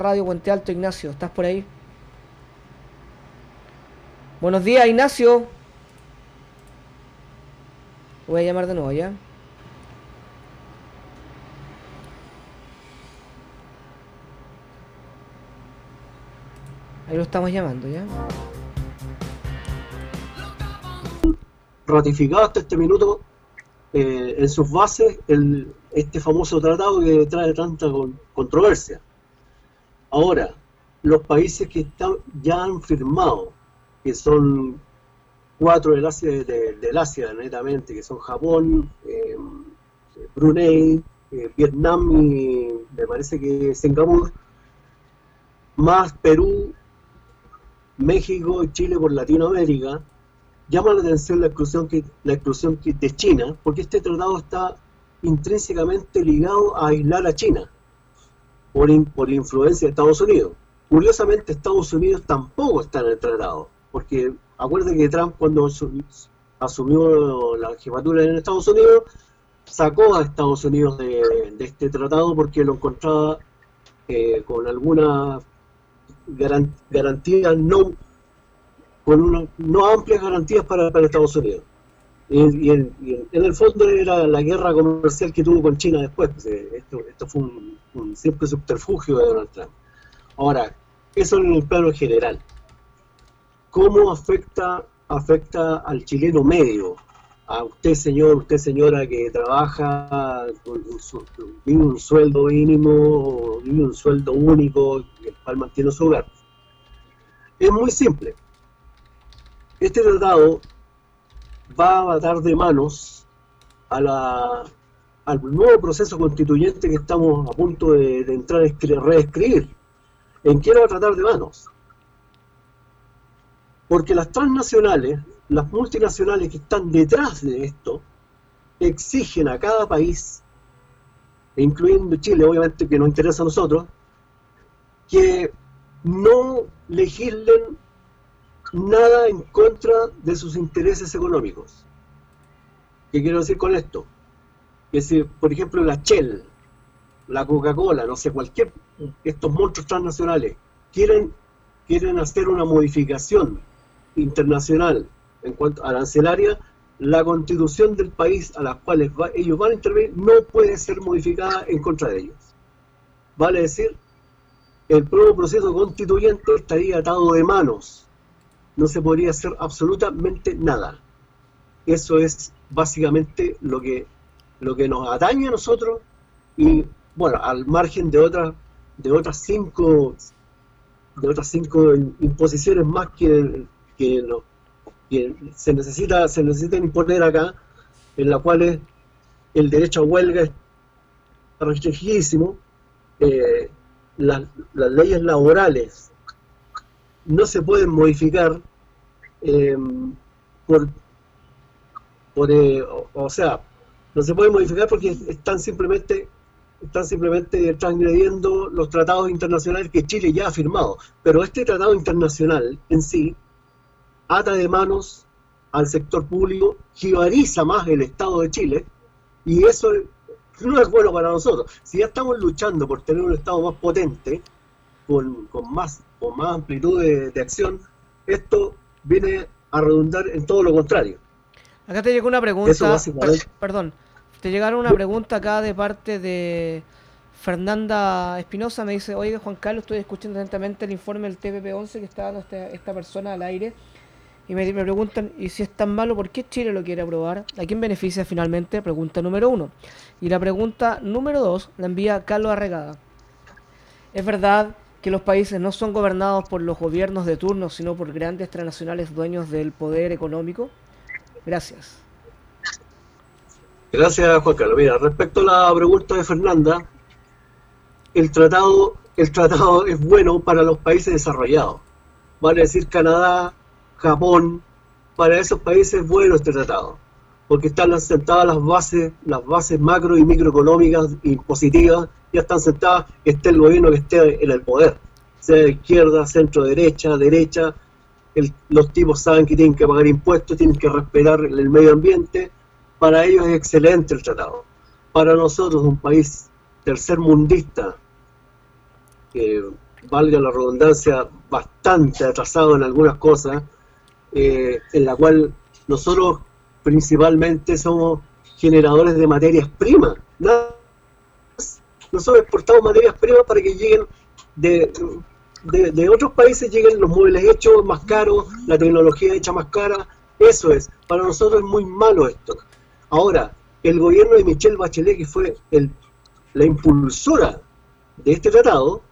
Radio Puente Alto, Ignacio. ¿Estás por ahí? Buenos días, Ignacio. Voy a llamar de nuevo, ¿ya? Ahí lo estamos llamando, ¿ya? Ratificado hasta este minuto eh, en sus bases el, este famoso tratado que trae tanta controversia. Ahora, los países que están, ya han firmado, que son cuatro del Asia, del Asia netamente, que son Japón, eh, Brunei, eh, Vietnam y me parece que Singapur, más Perú, México y Chile por Latinoamérica, llama la atención la exclusión, que, la exclusión de China, porque este tratado está intrínsecamente ligado a aislar a China por, la influencia de Estados Unidos. Curiosamente, Estados Unidos tampoco está en el tratado, porque acuérdense que Trump cuando asumió la jefatura en Estados Unidos, sacó a Estados Unidos de, este tratado porque lo encontraba eh, con alguna garantías no con no amplias garantías para, Estados Unidos. Y, en, el fondo era la guerra comercial que tuvo con China después. Pues, eh, esto, esto fue un, simple subterfugio de Donald Trump. Ahora, eso en el plano general. ¿Cómo afecta, afecta al chileno medio? A usted, señor, usted, señora, que trabaja, vive un sueldo mínimo, vive un sueldo único, el cual mantiene su hogar. Es muy simple este tratado va a dar de manos a la, al nuevo proceso constituyente que estamos a punto de, entrar a reescribir. ¿En qué va a tratar de manos? Porque las transnacionales, las multinacionales que están detrás de esto, exigen a cada país, incluyendo Chile, obviamente que nos interesa a nosotros, que no legislen nada en contra de sus intereses económicos. ¿Qué quiero decir con esto? Que si, por ejemplo, la Shell, la Coca-Cola, no sé, cualquier, estos monstruos transnacionales, quieren, quieren hacer una modificación internacional en cuanto a arancelaria, la constitución del país a la cual ellos van a intervenir no puede ser modificada en contra de ellos. Vale decir, el propio proceso constituyente estaría atado de manos no se podría hacer absolutamente nada. Eso es básicamente lo que lo que nos atañe a nosotros y bueno, al margen de otras de otras cinco de otras cinco imposiciones más que, que, se necesita se necesitan imponer acá, en las cuales el derecho a huelga es restringidísimo, eh, las leyes laborales no se pueden modificar eh, por, eh, o, sea, no se puede modificar porque están simplemente están simplemente transgrediendo los tratados internacionales que Chile ya ha firmado. Pero este tratado internacional en sí ata de manos al sector público, gibariza más el Estado de Chile y eso no es bueno para nosotros. Si ya estamos luchando por tener un Estado más potente, con, con más, con más amplitud de acción, esto viene a redundar en todo lo contrario. Acá te llegó una pregunta, perdón, te llegaron una pregunta acá de parte de Fernanda Espinosa, me dice, oye Juan Carlos, estoy escuchando atentamente el informe del TPP-11 que está dando esta, persona al aire, y me, me, preguntan, ¿y si es tan malo, por qué Chile lo quiere aprobar? ¿A quién beneficia finalmente? Pregunta número uno. Y la pregunta número dos la envía Carlos Arregada. ¿Es verdad que los países no son gobernados por los gobiernos de turno, sino por grandes transnacionales dueños del poder económico? Gracias. Gracias, Juan Carlos. Mira, respecto a la pregunta de Fernanda, el tratado, el tratado es bueno para los países desarrollados. Vale decir Canadá, Japón, para esos países es bueno este tratado, porque están sentadas las bases, las bases macro y microeconómicas y positivas ya están sentadas, que esté el gobierno que esté en el poder, sea de izquierda, centro, derecha, derecha, los tipos saben que tienen que pagar impuestos, tienen que respetar el medio ambiente, para ellos es excelente el tratado. Para nosotros, un país tercermundista, que valga la redundancia, bastante atrasado en algunas cosas, eh, en la cual nosotros principalmente somos generadores de materias primas. Nosotros exportamos materias primas para que lleguen de, otros países, lleguen los muebles hechos más caros, la tecnología hecha más cara. Eso es, para nosotros es muy malo esto. Ahora, el gobierno de Michelle Bachelet, que fue el, la impulsora de este tratado,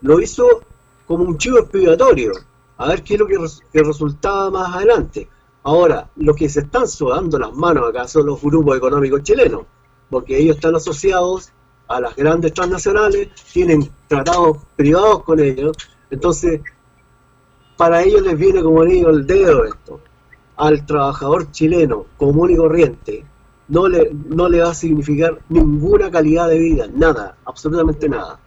lo hizo como un chivo expiatorio, a ver qué es lo que, resultaba más adelante. Ahora, los que se están sudando las manos acá son los grupos económicos chilenos, porque ellos están asociados a las grandes transnacionales, tienen tratados privados con ellos, entonces para ellos les viene como anillo el dedo esto. Al trabajador chileno común y corriente no le, no le va a significar ninguna calidad de vida, nada, absolutamente nada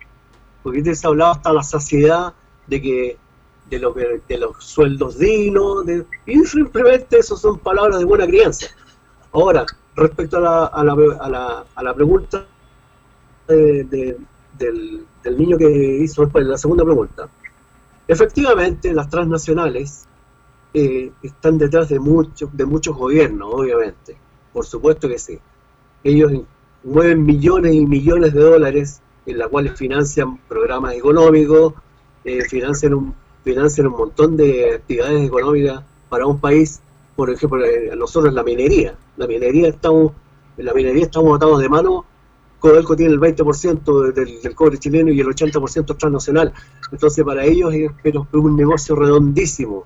porque se ha hablado hasta la saciedad de que de, lo de los sueldos dignos, de, y simplemente eso son palabras de buena crianza. Ahora, respecto a la, a la, a la, a la pregunta del, del, niño que hizo la segunda pregunta, efectivamente las transnacionales eh, están detrás de, muchos de muchos gobiernos, obviamente, por supuesto que sí. Ellos mueven millones y millones de dólares en la cual financian programas económicos, eh, financian, un, financian un montón de actividades económicas para un país, por ejemplo, eh, nosotros la minería, la minería estamos, la minería estamos atados de mano, Codelco tiene el 20% del, cobre chileno y el 80% transnacional, entonces para ellos es un negocio redondísimo.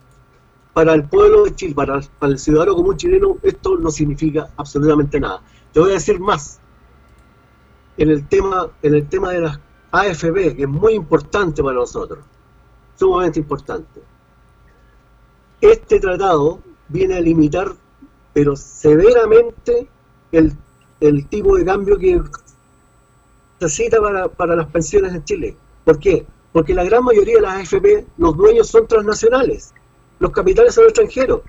Para el pueblo de Chile, para, el ciudadano común chileno, esto no significa absolutamente nada. Te voy a decir más, en el tema en el tema de las AFB, que es muy importante para nosotros, sumamente importante. Este tratado viene a limitar, pero severamente, el tipo de cambio que necesita para, para las pensiones en Chile. ¿Por qué? Porque la gran mayoría de las AFP, los dueños son transnacionales, los capitales son extranjeros.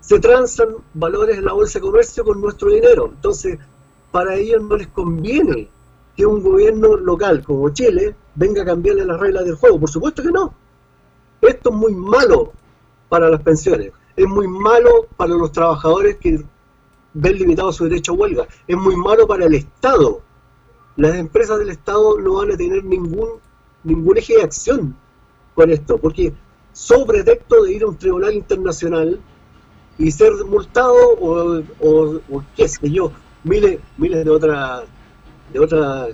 Se transan valores en la bolsa de comercio con nuestro dinero. Entonces, para ellos no les conviene que un gobierno local como Chile venga a cambiarle las reglas del juego. Por supuesto que no. Esto es muy malo para las pensiones. Es muy malo para los trabajadores que ven limitado su derecho a huelga. Es muy malo para el Estado. Las empresas del Estado no van a tener ningún ningún eje de acción con esto, porque sobre pretexto de ir a un tribunal internacional y ser multado o, o, o qué sé yo, miles, miles de otras, de otras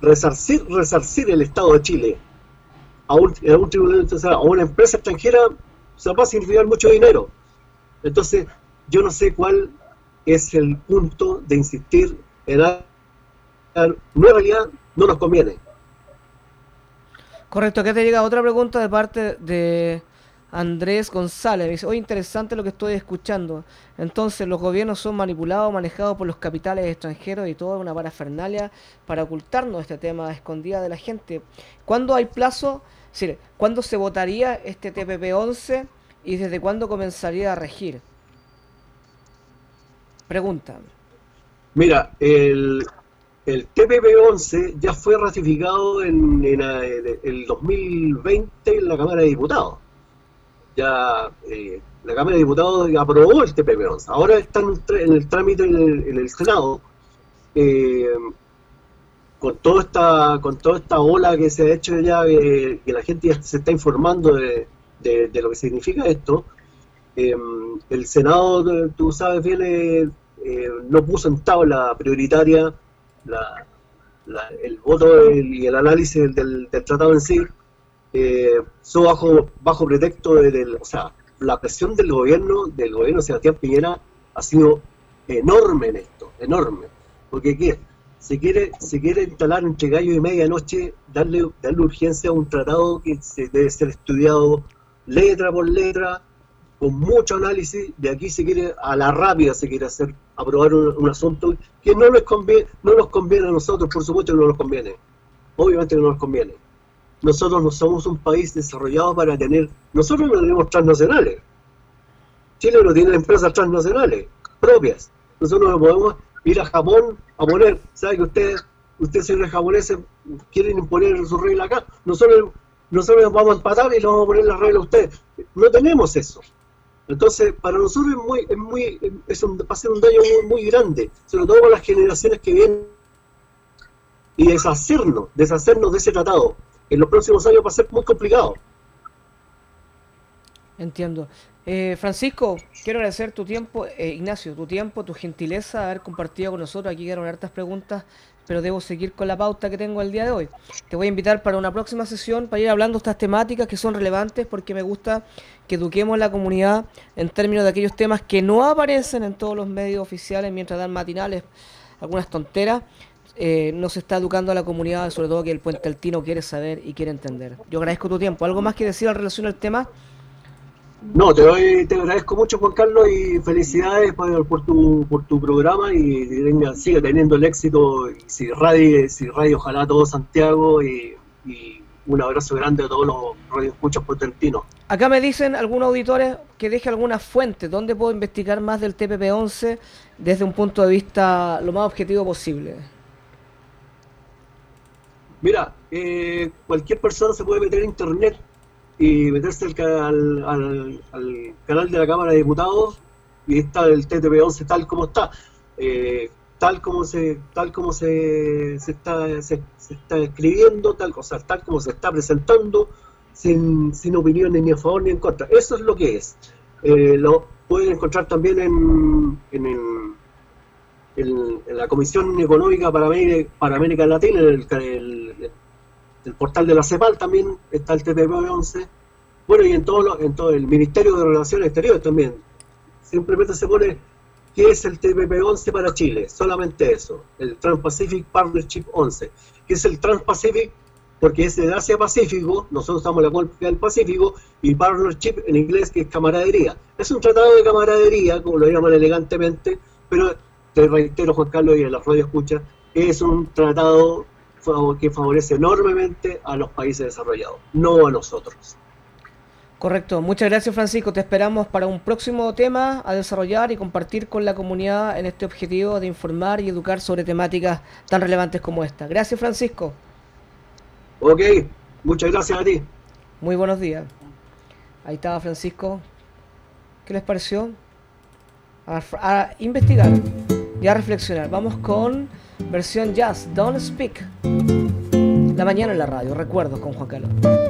resarcir, resarcir el Estado de Chile a un, a un tribunal a una empresa extranjera, se va a significar mucho dinero. Entonces, yo no sé cuál es el punto de insistir en en realidad no nos conviene. Correcto, que te llega otra pregunta de parte de Andrés González. Me dice, oye, interesante lo que estoy escuchando. Entonces, los gobiernos son manipulados, manejados por los capitales extranjeros y toda una parafernalia para ocultarnos este tema escondida de la gente. ¿Cuándo hay plazo? Sí, ¿Cuándo se votaría este TPP-11 y desde cuándo comenzaría a regir? Pregunta. Mira, el, el TPP-11 ya fue ratificado en, en, en el 2020 en la Cámara de Diputados ya eh, la Cámara de Diputados aprobó el TPP-11. Ahora está en el, trámite en el, Senado. Eh, con toda esta con toda esta ola que se ha hecho ya, que la gente ya se está informando de, lo que significa esto, eh, el Senado, tú sabes bien, no puso en tabla prioritaria el voto y el análisis del, del tratado en sí, eh, bajo, bajo pretexto de, o sea, la presión del gobierno, del gobierno Sebastián Piñera ha sido enorme en esto, enorme, porque ¿qué? Se quiere, se quiere instalar entre gallo y medianoche, darle, darle urgencia a un tratado que se debe ser estudiado letra por letra, con mucho análisis, de aquí se quiere, a la rápida se quiere hacer, aprobar un, un asunto que no nos conviene, no nos conviene a nosotros, por supuesto que no nos conviene, obviamente no nos conviene nosotros no somos un país desarrollado para tener, nosotros no tenemos transnacionales. Chile no tiene empresas transnacionales propias. Nosotros no podemos ir a Japón a poner, ¿sabe que usted ustedes señores japoneses quieren imponer su regla acá, nosotros, nosotros vamos a empatar y le vamos a poner la regla a ustedes. No tenemos eso. Entonces, para nosotros es muy, es muy, un, va a ser un daño muy, grande, sobre todo para las generaciones que vienen, y deshacernos, deshacernos de ese tratado. En los próximos años va a ser muy complicado. Entiendo. Eh, Francisco, quiero agradecer tu tiempo, eh, Ignacio, tu tiempo, tu gentileza, haber compartido con nosotros. Aquí quedaron hartas preguntas, pero debo seguir con la pauta que tengo el día de hoy. Te voy a invitar para una próxima sesión para ir hablando de estas temáticas que son relevantes porque me gusta que eduquemos a la comunidad en términos de aquellos temas que no aparecen en todos los medios oficiales mientras dan matinales algunas tonteras. Eh, no se está educando a la comunidad, sobre todo que el Puente Altino quiere saber y quiere entender. Yo agradezco tu tiempo. ¿Algo más que decir en relación al tema? No, te doy, te agradezco mucho Juan Carlos y felicidades por, tu, por tu programa y, sigue siga teniendo el éxito y si radio, si radio ojalá todo Santiago y, un abrazo grande a todos los radioescuchos potentinos. Acá me dicen algunos auditores que deje alguna fuente donde puedo investigar más del TPP-11 desde un punto de vista lo más objetivo posible. Mira, eh, cualquier persona se puede meter en internet y meterse al, al, canal de la Cámara de Diputados y está el TTP-11 tal como está. Eh, tal como se tal como se, se está se, está escribiendo tal cosa tal como se está presentando sin, sin opiniones ni a favor ni en contra eso es lo que es eh, lo pueden encontrar también en, en, en, la Comisión Económica para América, para América Latina en el, el portal de la CEPAL también está el TPP-11. Bueno, y en todo, en todo el Ministerio de Relaciones Exteriores también. Simplemente se pone qué es el TPP-11 para Chile, solamente eso, el Trans-Pacific Partnership 11. ¿Qué es el Trans-Pacific? Porque es de Asia-Pacífico, nosotros estamos en la cuenca del Pacífico, y Partnership en inglés que es camaradería. Es un tratado de camaradería, como lo llaman elegantemente, pero te reitero, Juan Carlos, y en la radio escucha, es un tratado que favorece enormemente a los países desarrollados, no a nosotros. Correcto, muchas gracias Francisco, te esperamos para un próximo tema a desarrollar y compartir con la comunidad en este objetivo de informar y educar sobre temáticas tan relevantes como esta. Gracias Francisco. Ok, muchas gracias a ti. Muy buenos días. Ahí estaba Francisco. ¿Qué les pareció? A, a investigar y a reflexionar. Vamos con versión jazz, Don't Speak. La mañana en la radio, recuerdos con Juan Carlos.